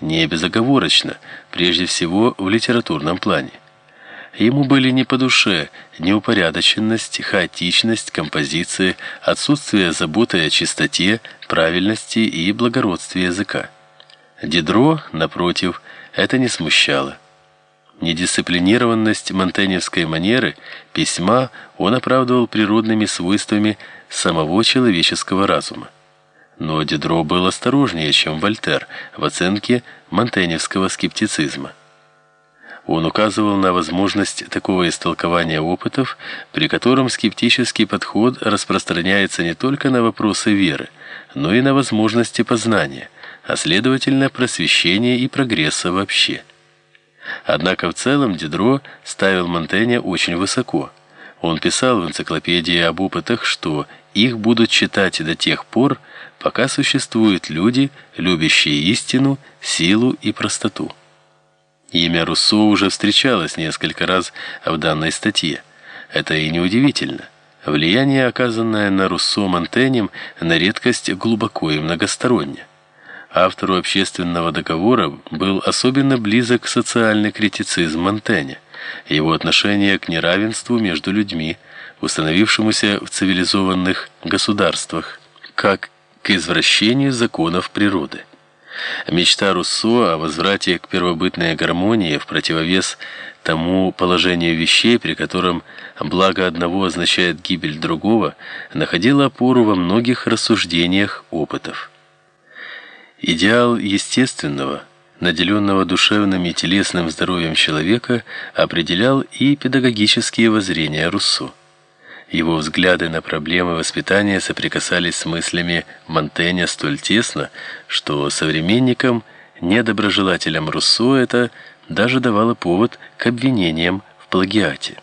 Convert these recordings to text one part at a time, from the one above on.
не безоговорочно, прежде всего в литературном плане. Ему были не по душе неупорядоченность, хаотичность композиции, отсутствие заботы о чистоте, правильности и благородстве языка. Дидро, напротив, это не смущало. Недисциплинированность монтеневской манеры письма он оправдывал природными свойствами самого человеческого разума. Но Дидро был осторожнее, чем Вольтер в оценке монтеневского скептицизма. Он указывал на возможность такого истолкования опытов, при котором скептический подход распространяется не только на вопросы веры, но и на возможности познания, а следовательно просвещения и прогресса вообще. Однако в целом Дидро ставил Монтэня очень высоко. Он писал в энциклопедии об опытах, что их будут читать до тех пор, пока существуют люди, любящие истину, силу и простоту. Имя Руссо уже встречалось несколько раз в данной статье. Это и неудивительно. Влияние, оказанное на Руссо Монтенем, на редкость глубоко и многосторонне. Автору общественного договора был особенно близок социальный критицизм Монтэня, его отношение к неравенству между людьми, установившемуся в цивилизованных государствах, как к извращению законов природы. Мечта Руссо о возврате к первобытной гармонии в противовес тому положению вещей, при котором благо одного означает гибель другого, находила опору во многих рассуждениях опытов. Идеал естественного, наделенного душевным и телесным здоровьем человека, определял и педагогические воззрения Руссо. Его взгляды на проблемы воспитания соприкасались с мыслями Монтэня столь тесно, что современникам, недоброжелателям Руссо это даже давало повод к обвинениям в плагиате.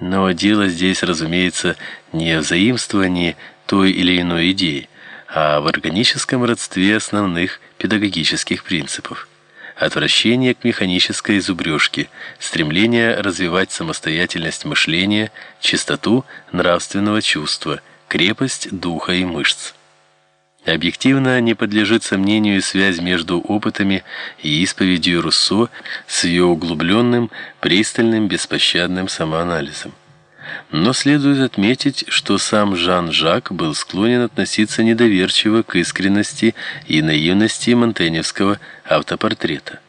Но дело здесь, разумеется, не в заимствовании той или иной идеи, а в органическом родстве основных педагогических принципов отвращение к механической зубрежке, стремление развивать самостоятельность мышления, чистоту нравственного чувства, крепость духа и мышц. Объективно не подлежит сомнению связь между опытами и исповедью Руссо с ее углубленным, пристальным, беспощадным самоанализом. Но следует отметить, что сам Жан-Жак был склонен относиться недоверчиво к искренности и наивности монтеневского автопортрета.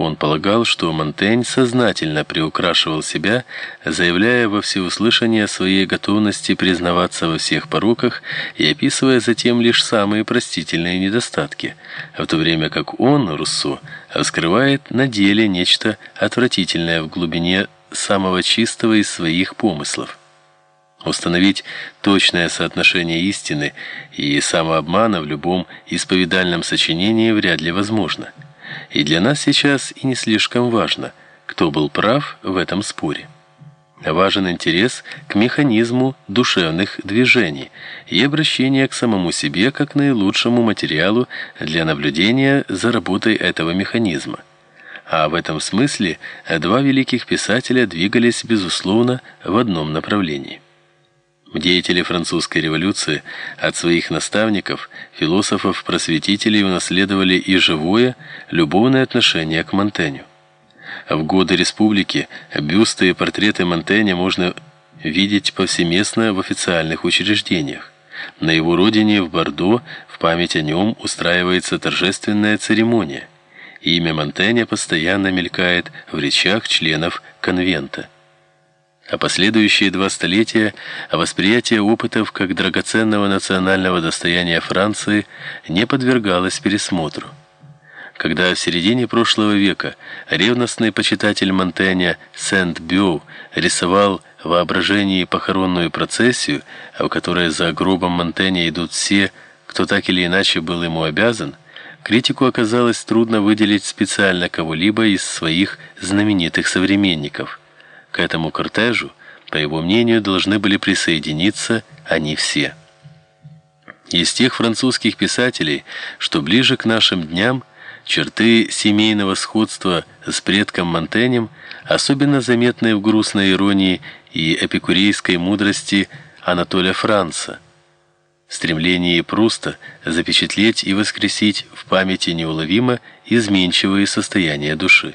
Он полагал, что Монтень сознательно приукрашивал себя, заявляя во всеуслышание о своей готовности признаваться во всех пороках и описывая затем лишь самые простительные недостатки, в то время как он, Руссо, раскрывает на деле нечто отвратительное в глубине самого чистого из своих помыслов. Установить точное соотношение истины и самообмана в любом исповедальном сочинении вряд ли возможно. И для нас сейчас и не слишком важно, кто был прав в этом споре. Важен интерес к механизму душевных движений и обращение к самому себе как наилучшему материалу для наблюдения за работой этого механизма. А в этом смысле два великих писателя двигались безусловно в одном направлении. Деятели французской революции от своих наставников, философов-просветителей унаследовали и живое, любовное отношение к Монтеню. В годы республики бюсты и портреты Монтэня можно видеть повсеместно в официальных учреждениях. На его родине в Бордо в память о нем устраивается торжественная церемония. Имя Монтэня постоянно мелькает в речах членов конвента а последующие два столетия восприятие опытов как драгоценного национального достояния Франции не подвергалось пересмотру. Когда в середине прошлого века ревностный почитатель Монтэня Сент-Бю рисовал в воображении похоронную процессию, в которой за гробом Монтэня идут все, кто так или иначе был ему обязан, критику оказалось трудно выделить специально кого-либо из своих знаменитых современников. К этому кортежу, по его мнению, должны были присоединиться они все. Из тех французских писателей, что ближе к нашим дням, черты семейного сходства с предком Монтенем особенно заметны в грустной иронии и эпикурейской мудрости Анатолия Франца. Стремлении Пруста запечатлеть и воскресить в памяти неуловимо изменчивые состояния души.